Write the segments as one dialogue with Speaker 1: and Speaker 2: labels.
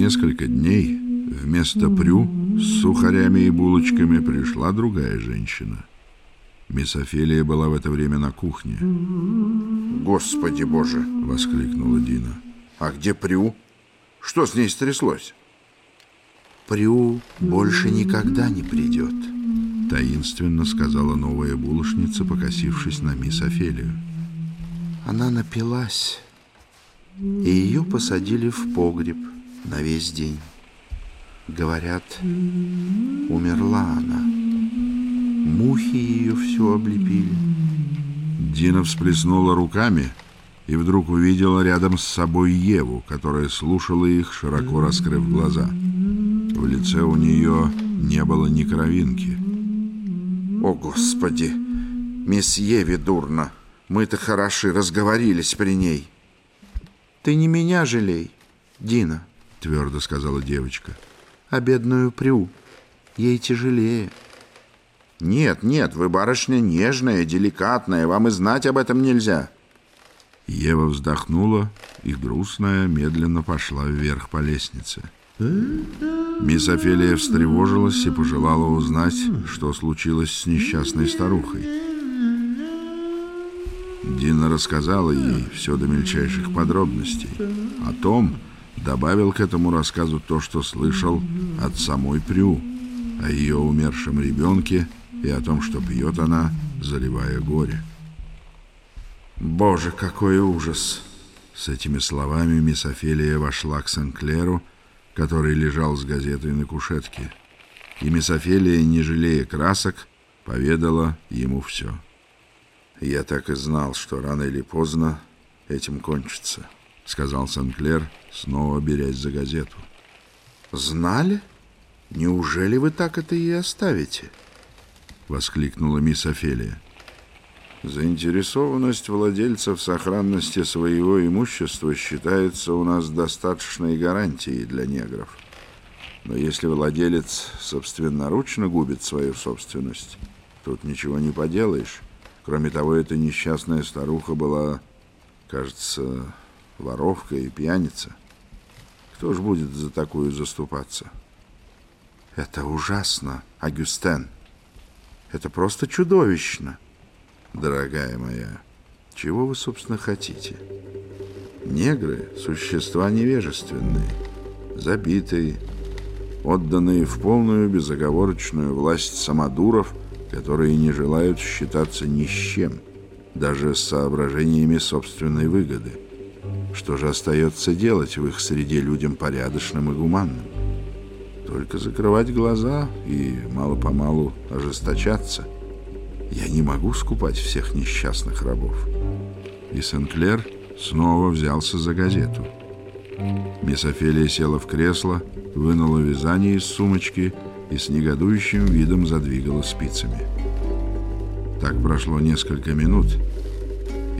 Speaker 1: несколько дней вместо Прю с сухарями и булочками пришла другая женщина. Мисс Офелия была в это время на кухне.
Speaker 2: «Господи боже!»
Speaker 1: — воскликнула Дина.
Speaker 2: «А где Прю? Что с ней стряслось?»
Speaker 3: «Прю больше никогда не придет», —
Speaker 1: таинственно сказала новая булочница, покосившись на мисс Офелию.
Speaker 3: «Она напилась, и ее посадили в погреб на весь день. Говорят, умерла она. Мухи ее все облепили».
Speaker 1: Дина всплеснула руками и вдруг увидела рядом с собой Еву, которая слушала их, широко раскрыв глаза. В лице у нее не было ни кровинки.
Speaker 2: «О, Господи! Мисс Еве дурно! Мы-то хороши, разговорились при ней!»
Speaker 3: «Ты не меня жалей, Дина», —
Speaker 1: твердо сказала девочка.
Speaker 3: «А бедную Прю. Ей тяжелее».
Speaker 2: «Нет, нет, вы барышня нежная, деликатная, вам и знать об этом нельзя».
Speaker 1: Ева вздохнула и, грустная, медленно пошла вверх по лестнице. Мисс Офелия встревожилась и пожелала узнать, что случилось с несчастной старухой. Дина рассказала ей все до мельчайших подробностей. О том добавил к этому рассказу то, что слышал от самой Прю, о ее умершем ребенке и о том, что пьет она, заливая горе.
Speaker 2: «Боже, какой ужас!»
Speaker 1: С этими словами мисс Офелия вошла к Сенклеру, который лежал с газетой на кушетке, и мисс Офелия, не жалея красок, поведала ему все.
Speaker 2: «Я так и знал, что рано или поздно этим кончится», — сказал Сенклер, снова берясь за газету.
Speaker 3: «Знали? Неужели вы так это и оставите?»
Speaker 1: — воскликнула мисс Офелия.
Speaker 2: Заинтересованность владельцев в сохранности своего имущества считается у нас достаточной гарантией для негров. Но если владелец собственноручно губит свою собственность, тут ничего не поделаешь. Кроме того, эта несчастная старуха была, кажется, воровка и пьяница. Кто ж будет за такую заступаться?
Speaker 3: Это ужасно, Агюстен. Это просто чудовищно.
Speaker 2: Дорогая моя, чего вы, собственно, хотите? Негры — существа невежественные, забитые, отданные в полную безоговорочную власть самодуров, которые не желают считаться ни с чем, даже с соображениями собственной выгоды. Что же остается делать в их среде людям порядочным и гуманным? Только закрывать глаза и мало-помалу ожесточаться — я не могу скупать всех несчастных рабов.
Speaker 1: И Сенклер снова взялся за газету. Мисс Офелия села в кресло, вынула вязание из сумочки и с негодующим видом задвигала спицами. Так прошло несколько минут,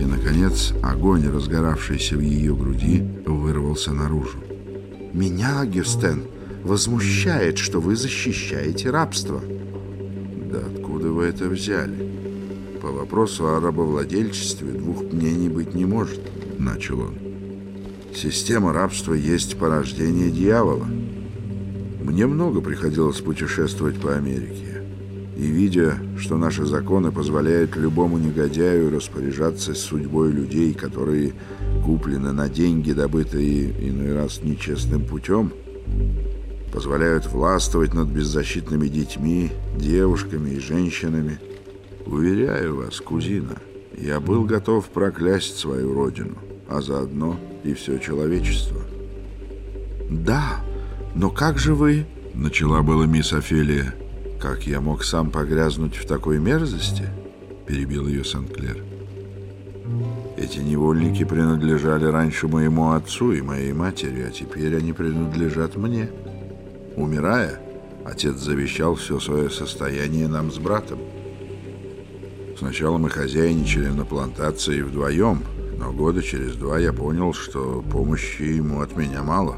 Speaker 1: и, наконец, огонь, разгоравшийся в ее груди, вырвался наружу.
Speaker 3: «Меня, Гюстен, возмущает, что вы защищаете рабство»,
Speaker 2: откуда вы это взяли? По вопросу о рабовладельчестве двух мнений быть не может, начал он. Система рабства есть порождение дьявола. Мне много приходилось путешествовать по Америке. И видя, что наши законы позволяют любому негодяю распоряжаться судьбой людей, которые куплены на деньги, добытые иной раз нечестным путем, позволяют властвовать над беззащитными детьми, девушками и женщинами. Уверяю вас, кузина, я был готов проклясть свою родину, а заодно и все человечество.
Speaker 3: «Да, но как же вы...»
Speaker 1: — начала была мисс Офелия.
Speaker 2: «Как я мог сам погрязнуть в такой мерзости?» — перебил ее Сент-Клер. Эти невольники принадлежали раньше моему отцу и моей матери, а теперь они принадлежат мне. Умирая, отец завещал все свое состояние нам с братом. Сначала мы хозяйничали на плантации вдвоем, но года через два я понял, что помощи ему от меня мало.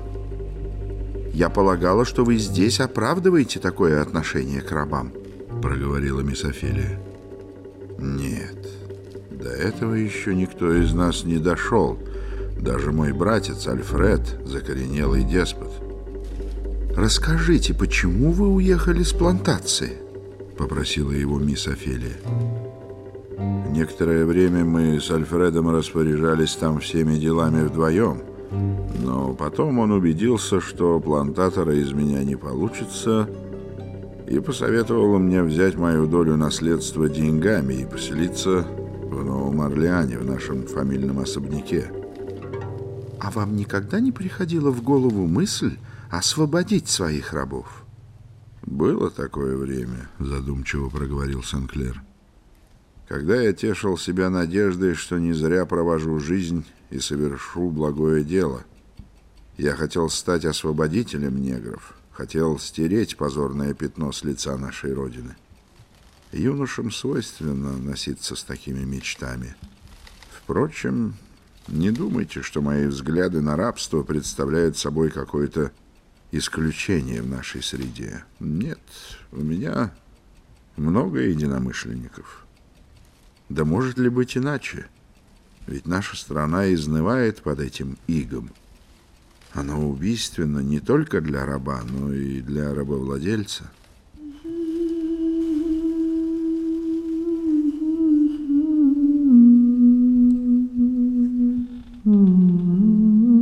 Speaker 3: «Я полагала, что вы здесь оправдываете такое отношение к рабам», — проговорила мисс Офелия.
Speaker 2: «Нет, до этого еще никто из нас не дошел. Даже мой братец Альфред, закоренелый деспот».
Speaker 3: расскажите, почему вы уехали с плантации?» — попросила его мисс Офелия.
Speaker 2: Некоторое время мы с Альфредом распоряжались там всеми делами вдвоем, но потом он убедился, что плантатора из меня не получится, и посоветовал мне взять мою долю наследства деньгами и поселиться в Новом Орлеане, в нашем фамильном особняке.
Speaker 3: А вам никогда не приходила в голову мысль освободить своих рабов?
Speaker 2: Было такое время, задумчиво проговорил Сенклер. Когда я тешил себя надеждой, что не зря провожу жизнь и совершу благое дело. Я хотел стать освободителем негров, хотел стереть позорное пятно с лица нашей Родины. Юношам свойственно носиться с такими мечтами. Впрочем, не думайте, что мои взгляды на рабство представляют собой какое-то исключение в нашей среде. Нет, у меня много единомышленников. Да может ли быть иначе? Ведь наша страна изнывает под этим игом. Оно убийственно не только для раба, но и для рабовладельца.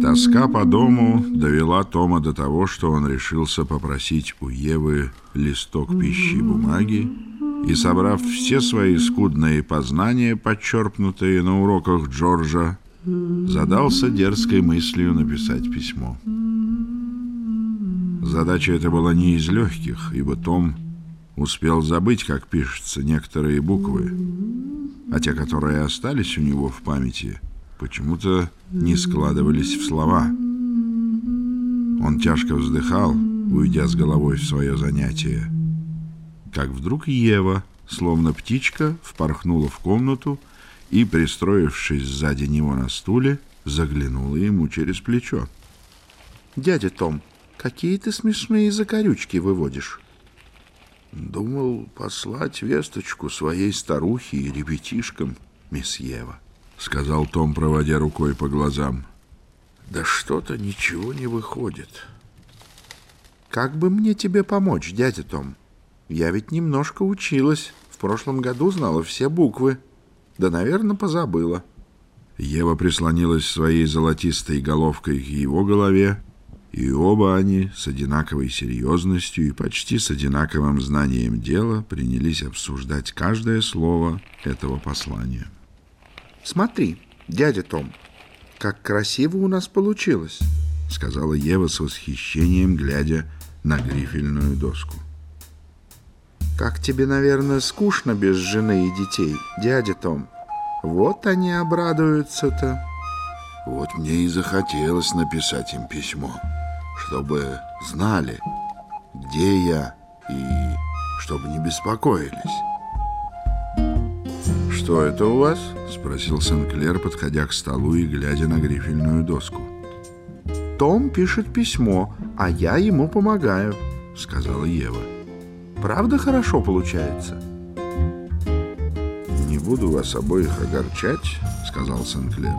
Speaker 1: Тоска по дому довела Тома до того, что он решился попросить у Евы листок пищи бумаги и, собрав все свои скудные познания, подчерпнутые на уроках Джорджа, задался дерзкой мыслью написать письмо. Задача эта была не из легких, ибо Том успел забыть, как пишутся некоторые буквы, а те, которые остались у него в памяти, почему-то не складывались в слова. Он тяжко вздыхал, уйдя с головой в свое занятие как вдруг Ева, словно птичка, впорхнула в комнату и, пристроившись сзади него на стуле, заглянула ему через плечо.
Speaker 3: «Дядя Том, какие ты смешные закорючки выводишь?»
Speaker 2: «Думал послать весточку своей старухе и ребятишкам, мисс Ева», — сказал Том, проводя рукой по глазам. «Да что-то ничего не выходит».
Speaker 3: «Как бы мне тебе помочь, дядя Том?» Я ведь немножко училась. В прошлом году знала все буквы. Да, наверное, позабыла.
Speaker 1: Ева прислонилась своей золотистой головкой к его голове, и оба они с одинаковой серьезностью и почти с одинаковым знанием дела принялись обсуждать каждое слово этого послания.
Speaker 3: «Смотри, дядя Том, как красиво у нас получилось», —
Speaker 1: сказала Ева с восхищением, глядя на грифельную доску.
Speaker 3: Как тебе, наверное, скучно без жены и детей, дядя Том? Вот они обрадуются-то.
Speaker 2: Вот мне и захотелось написать им письмо, чтобы знали, где я, и чтобы не беспокоились.
Speaker 1: «Что это у вас?» — спросил Сенклер, подходя к столу и глядя на грифельную доску.
Speaker 3: «Том пишет письмо, а я ему помогаю», — сказала Ева. Правда хорошо получается?»
Speaker 2: «Не буду вас обоих огорчать», — сказал Сенклер.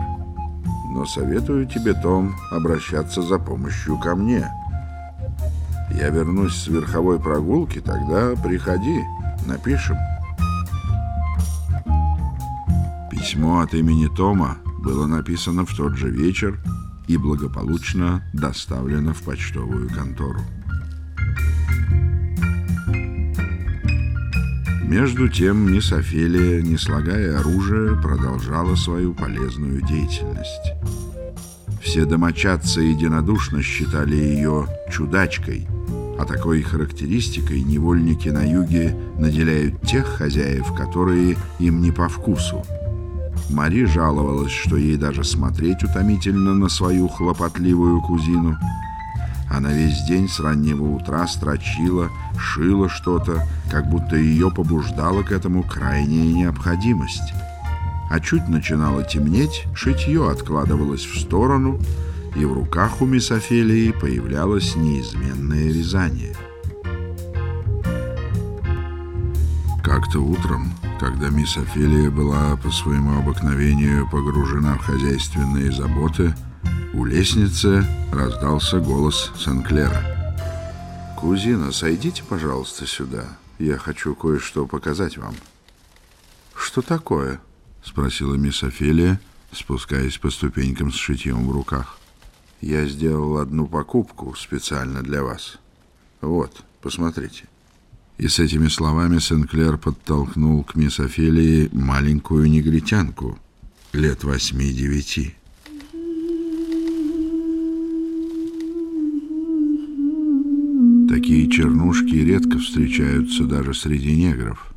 Speaker 2: «Но советую тебе, Том, обращаться за помощью ко мне. Я вернусь с верховой прогулки, тогда приходи, напишем».
Speaker 1: Письмо от имени Тома было написано в тот же вечер и благополучно доставлено в почтовую контору. Между тем мисс Офелия, не слагая оружия, продолжала свою полезную деятельность. Все домочадцы единодушно считали ее чудачкой, а такой характеристикой невольники на юге наделяют тех хозяев, которые им не по вкусу. Мари жаловалась, что ей даже смотреть утомительно на свою хлопотливую кузину – она весь день с раннего утра строчила, шила что-то, как будто ее побуждала к этому крайняя необходимость. А чуть начинало темнеть, шитье откладывалось в сторону, и в руках у мисс Офелии появлялось неизменное вязание. Как-то утром, когда мисс была по своему обыкновению погружена в хозяйственные заботы, у лестницы раздался голос Сенклера.
Speaker 2: Кузина, сойдите, пожалуйста, сюда. Я хочу кое-что показать вам.
Speaker 3: Что такое?
Speaker 1: Спросила мисс Офелия, спускаясь по ступенькам с шитьем в руках.
Speaker 2: Я сделал одну покупку специально для вас. Вот, посмотрите.
Speaker 1: И с этими словами Сенклер подтолкнул к мисс Офелии маленькую негритянку лет восьми-девяти. Такие чернушки редко встречаются даже среди негров.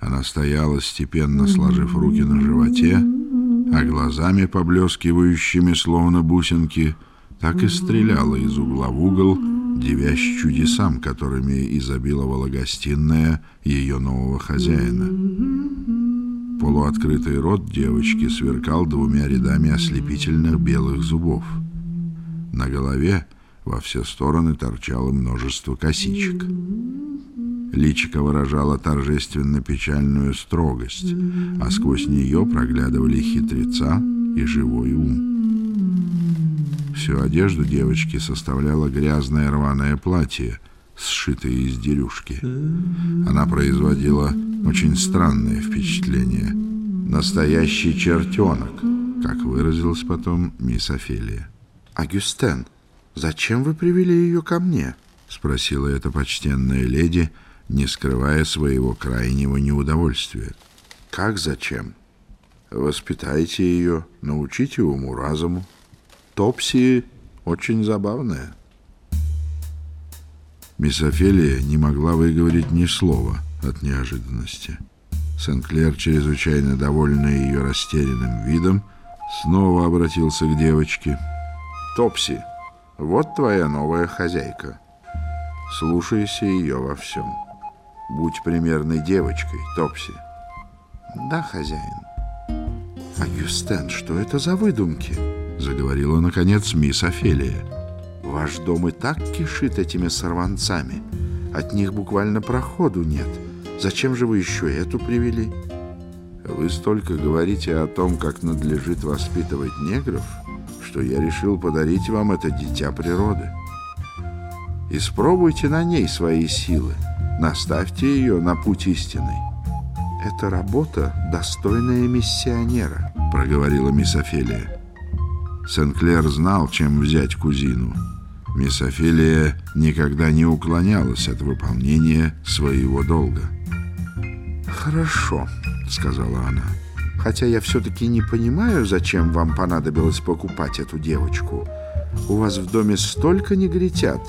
Speaker 1: Она стояла, степенно сложив руки на животе, а глазами, поблескивающими, словно бусинки, так и стреляла из угла в угол, девясь чудесам, которыми изобиловала гостиная ее нового хозяина. Полуоткрытый рот девочки сверкал двумя рядами ослепительных белых зубов. На голове во все стороны торчало множество косичек. Личико выражало торжественно печальную строгость, а сквозь нее проглядывали хитреца и живой ум. Всю одежду девочки составляло грязное рваное платье, сшитое из дерюшки. Она производила очень странное впечатление. Настоящий чертенок, как выразилась потом мисс Офелия.
Speaker 3: «Агюстен, зачем вы привели ее ко мне?»
Speaker 1: — спросила эта почтенная леди, не скрывая своего крайнего неудовольствия.
Speaker 2: «Как зачем? Воспитайте ее, научите уму-разуму. Топси очень забавная».
Speaker 1: Мисс Офелия не могла выговорить ни слова от неожиданности. Сен-Клер, чрезвычайно довольный ее растерянным видом, снова обратился к девочке.
Speaker 2: «Топси, вот твоя новая хозяйка. Слушайся ее во всем. Будь примерной девочкой, Топси».
Speaker 3: «Да, хозяин». «Агюстен, что это за выдумки?»
Speaker 1: — заговорила, наконец, мисс Офелия.
Speaker 3: «Ваш дом и так кишит этими сорванцами. От них буквально проходу нет. Зачем же вы еще эту привели?»
Speaker 2: «Вы столько говорите о том, как надлежит воспитывать негров, что я решил подарить вам это дитя природы. Испробуйте на ней свои силы, наставьте ее на путь истинный».
Speaker 3: «Это работа, достойная миссионера», —
Speaker 1: проговорила мисс Офелия. Сен-Клер знал, чем взять кузину. Мисс Офелия никогда не уклонялась от выполнения своего долга.
Speaker 3: «Хорошо», — сказала она. «Хотя я все-таки не понимаю, зачем вам понадобилось покупать эту девочку. У вас в доме столько негритят,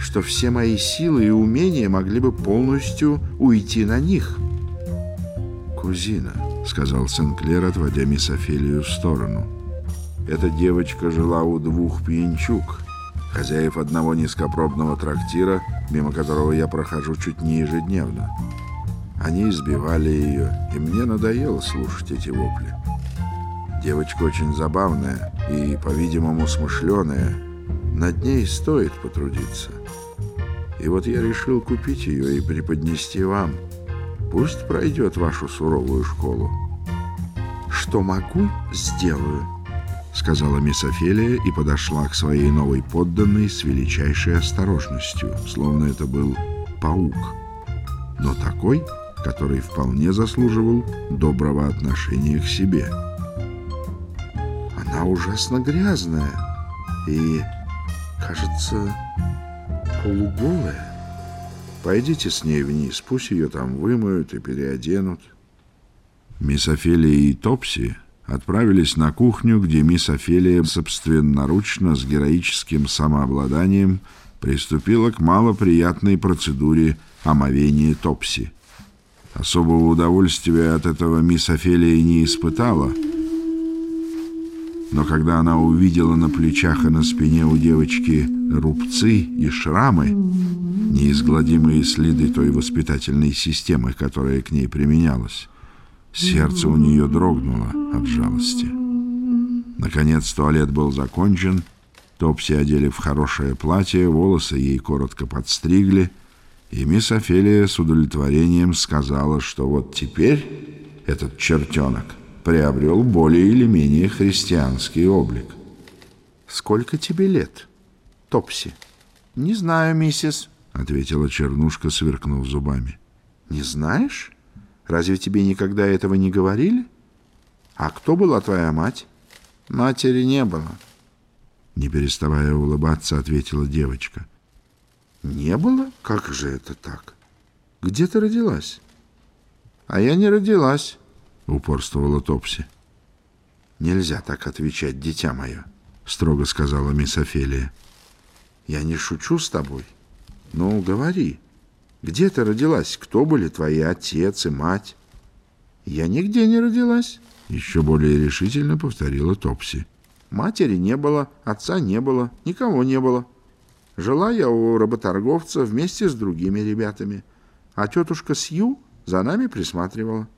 Speaker 3: что все мои силы и умения могли бы полностью уйти на них».
Speaker 1: «Кузина», — сказал Сен-Клер, отводя мисс Офелию в сторону, — эта девочка жила у двух пьянчук, хозяев одного низкопробного трактира, мимо которого я прохожу чуть не ежедневно. Они избивали ее, и мне надоело слушать эти вопли. Девочка очень забавная и, по-видимому, смышленая. Над ней стоит потрудиться. И вот я решил купить ее и преподнести вам. Пусть пройдет вашу суровую школу.
Speaker 3: Что могу, сделаю
Speaker 1: сказала мисс Офелия и подошла к своей новой подданной с величайшей осторожностью, словно это был паук, но такой, который вполне заслуживал доброго отношения к себе.
Speaker 3: Она ужасно грязная и, кажется, полуголая.
Speaker 2: Пойдите с ней вниз, пусть ее там вымоют и переоденут.
Speaker 1: Мисс Офелия и Топси отправились на кухню, где мисс Офелия собственноручно с героическим самообладанием приступила к малоприятной процедуре омовения Топси. Особого удовольствия от этого мисс Офелия не испытала, но когда она увидела на плечах и на спине у девочки рубцы и шрамы, неизгладимые следы той воспитательной системы, которая к ней применялась, Сердце у нее дрогнуло от жалости. Наконец туалет был закончен, Топси одели в хорошее платье, волосы ей коротко подстригли, и мисс Офелия с удовлетворением сказала, что вот теперь этот чертенок приобрел более или менее христианский облик.
Speaker 3: «Сколько тебе лет, Топси?»
Speaker 2: «Не знаю, миссис», —
Speaker 1: ответила Чернушка, сверкнув зубами.
Speaker 3: Не знаешь? Разве тебе никогда этого не говорили? А кто была твоя мать?
Speaker 2: Матери не было.
Speaker 1: Не переставая улыбаться, ответила девочка.
Speaker 3: Не было? Как же это так? Где ты родилась?
Speaker 2: А я не родилась,
Speaker 1: упорствовала Топси.
Speaker 3: Нельзя так отвечать, дитя мое,
Speaker 1: строго сказала мисс Офелия.
Speaker 3: Я не шучу с тобой. Ну, говори. Где ты родилась? Кто были твои отец и мать?
Speaker 2: Я нигде не родилась.
Speaker 1: Еще более решительно повторила Топси.
Speaker 3: Матери не было, отца не было, никого не было. Жила я у работорговца вместе с другими ребятами, а тетушка Сью за нами присматривала.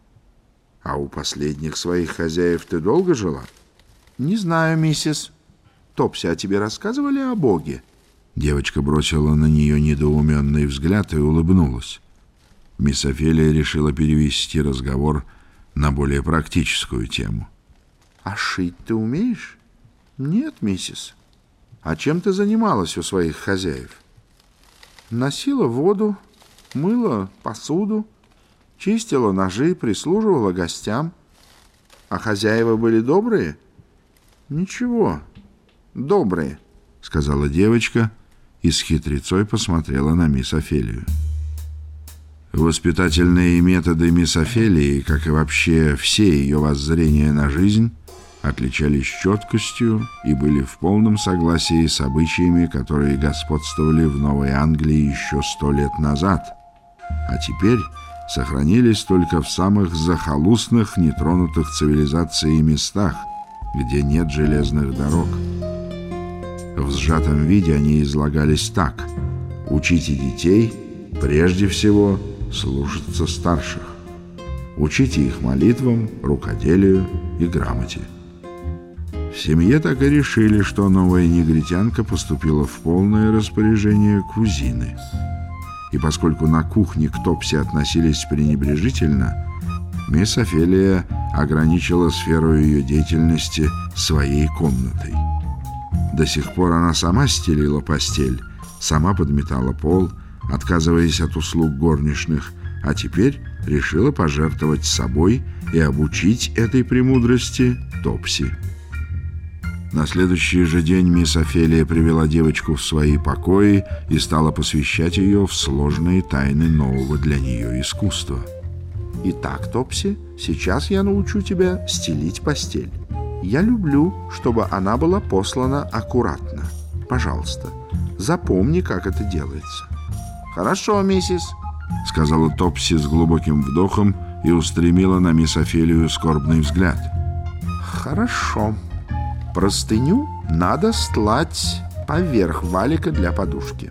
Speaker 3: А у последних своих хозяев ты долго жила?
Speaker 2: Не знаю, миссис.
Speaker 3: Топси, а тебе рассказывали о Боге?
Speaker 1: Девочка бросила на нее недоуменный взгляд и улыбнулась. Мисс Офелия решила перевести разговор на более практическую тему.
Speaker 3: «А шить ты умеешь?»
Speaker 2: «Нет, миссис».
Speaker 3: «А чем ты занималась у своих хозяев?»
Speaker 2: «Носила воду, мыла посуду, чистила ножи, прислуживала гостям».
Speaker 3: «А хозяева были добрые?»
Speaker 2: «Ничего, добрые», —
Speaker 1: сказала девочка, и с хитрецой посмотрела на мисс Офелию. Воспитательные методы мисс Офелии, как и вообще все ее воззрения на жизнь, отличались четкостью и были в полном согласии с обычаями, которые господствовали в Новой Англии еще сто лет назад, а теперь сохранились только в самых захолустных, нетронутых цивилизацией местах, где нет железных дорог. В сжатом виде они излагались так. Учите детей, прежде всего, слушаться старших. Учите их молитвам, рукоделию и грамоте. Семье так и решили, что новая негритянка поступила в полное распоряжение кузины. И поскольку на кухне к Топси относились пренебрежительно, мисс Офелия ограничила сферу ее деятельности своей комнатой. До сих пор она сама стелила постель, сама подметала пол, отказываясь от услуг горничных, а теперь решила пожертвовать собой и обучить этой премудрости Топси. На следующий же день мисс Офелия привела девочку в свои покои и стала посвящать ее в сложные тайны нового для нее искусства.
Speaker 3: «Итак, Топси, сейчас я научу тебя стелить постель. Я люблю, чтобы она была послана аккуратно. Пожалуйста, запомни, как это делается.
Speaker 2: Хорошо, миссис,
Speaker 1: сказала Топси с глубоким вдохом и устремила на мисс Офелию скорбный взгляд.
Speaker 3: Хорошо. Простыню надо стлать поверх валика для подушки.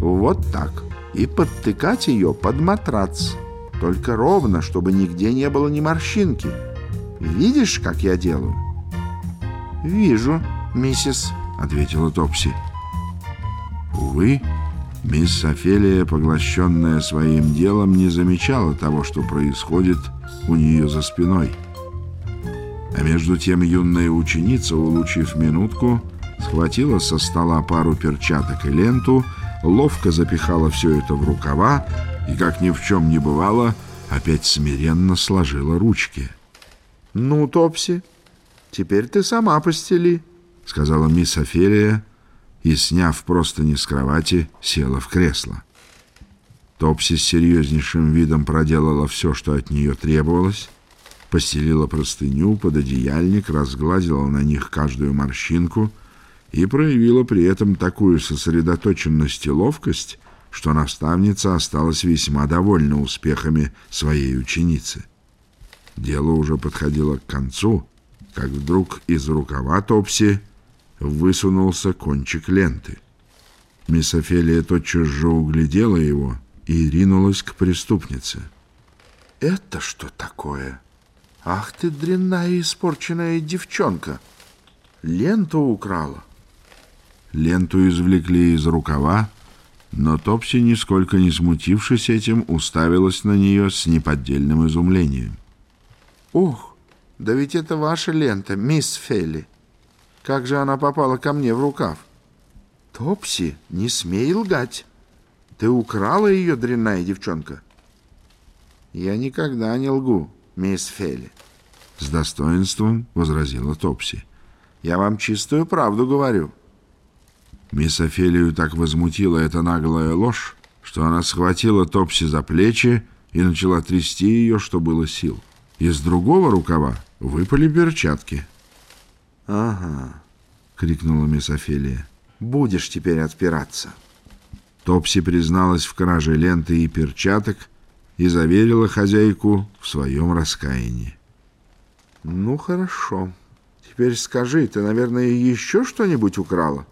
Speaker 3: Вот так. И подтыкать ее под матрац. Только ровно, чтобы нигде не было ни морщинки. Видишь, как я делаю?»
Speaker 2: «Вижу, миссис», —
Speaker 1: ответила Топси. Увы, мисс Офелия, поглощенная своим делом, не замечала того, что происходит у нее за спиной. А между тем юная ученица, улучив минутку, схватила со стола пару перчаток и ленту, ловко запихала все это в рукава и, как ни в чем не бывало, опять смиренно сложила ручки.
Speaker 3: «Ну, Топси, теперь ты сама постели», —
Speaker 1: сказала мисс Офелия и, сняв простыни с кровати, села в кресло. Топси с серьезнейшим видом проделала все, что от нее требовалось, постелила простыню под одеяльник, разгладила на них каждую морщинку и проявила при этом такую сосредоточенность и ловкость, что наставница осталась весьма довольна успехами своей ученицы. Дело уже подходило к концу, как вдруг из рукава Топси высунулся кончик ленты. Мисс Офелия тотчас же углядела его и ринулась к преступнице.
Speaker 3: «Это что такое? Ах ты, дрянная испорченная девчонка! Ленту украла!»
Speaker 1: Ленту извлекли из рукава, но Топси, нисколько не смутившись этим, уставилась на нее с неподдельным изумлением.
Speaker 3: «Ух, да ведь это ваша лента, мисс Фелли. Как же она попала ко мне в рукав?» «Топси, не смей лгать!» Ты украла ее, дрянная девчонка? Я никогда не лгу, мисс Фелли.
Speaker 1: С достоинством возразила Топси.
Speaker 3: Я вам чистую правду говорю.
Speaker 1: Мисс Офелию так возмутила эта наглая ложь, что она схватила Топси за плечи и начала трясти ее, что было сил. Из другого рукава выпали перчатки.
Speaker 3: «Ага», —
Speaker 1: крикнула мисс Офелия.
Speaker 3: «Будешь теперь отпираться».
Speaker 1: Топси призналась в краже ленты и перчаток и заверила хозяйку в своем раскаянии.
Speaker 3: «Ну, хорошо. Теперь скажи, ты, наверное, еще что-нибудь украла?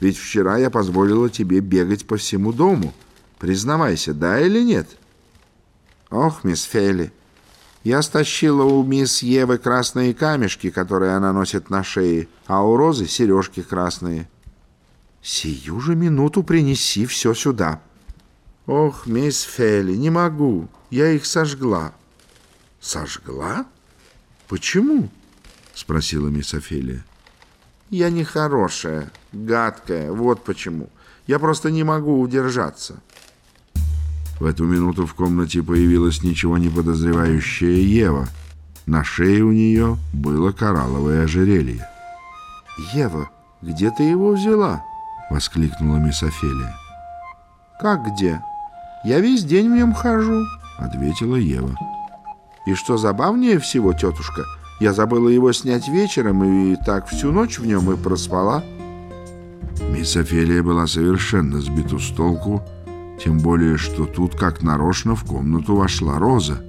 Speaker 3: Ведь вчера я позволила тебе бегать по всему дому. Признавайся, да или нет?» «Ох, мисс Фелли, я стащила у мисс Евы красные камешки, которые она носит на шее, а у Розы сережки красные. Сию же минуту принеси все сюда. Ох, мисс Фелли, не могу, я их сожгла. Сожгла? Почему? Спросила мисс Офелия. Я нехорошая, гадкая, вот почему. Я просто не могу удержаться.
Speaker 1: В эту минуту в комнате появилась ничего не подозревающая Ева. На шее у нее было коралловое ожерелье.
Speaker 3: «Ева, где ты его взяла?»
Speaker 1: — воскликнула мисс Офелия.
Speaker 3: «Как где? Я весь день в нем хожу», —
Speaker 1: ответила Ева.
Speaker 3: «И что забавнее всего, тетушка, я забыла его снять вечером и так всю ночь в нем и проспала».
Speaker 1: Мисс Офелия была совершенно сбита с толку, тем более, что тут как нарочно в комнату вошла Роза,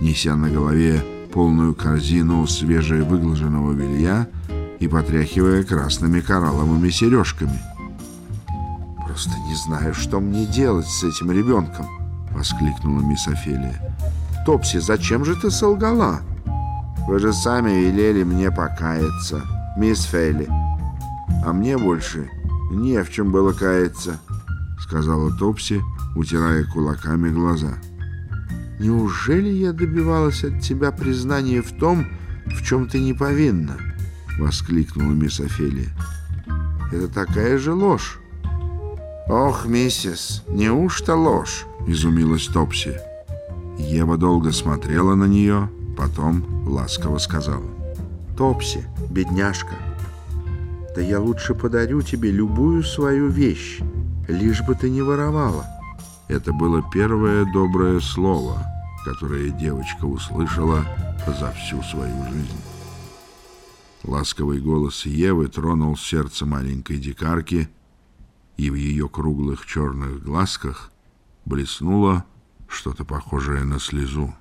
Speaker 1: неся на голове полную корзину свежевыглаженного белья и потряхивая красными коралловыми сережками.
Speaker 3: «Просто не знаю, что мне делать с этим ребенком!» — воскликнула мисс Офелия. «Топси, зачем же ты солгала? Вы же сами велели мне покаяться, мисс Фейли. А мне больше не в чем было каяться»
Speaker 1: сказала Топси, утирая кулаками глаза.
Speaker 3: «Неужели я добивалась от тебя признания в том, в чем ты не повинна?» — воскликнула мисс Офелия. «Это такая же ложь». «Ох, миссис, неужто ложь?» — изумилась Топси.
Speaker 1: Ева долго смотрела на нее, потом ласково сказала.
Speaker 3: «Топси, бедняжка, да я лучше подарю тебе любую свою вещь, лишь бы ты не воровала.
Speaker 1: Это было первое доброе слово, которое девочка услышала за всю свою жизнь. Ласковый голос Евы тронул сердце маленькой дикарки, и в ее круглых черных глазках блеснуло что-то похожее на слезу.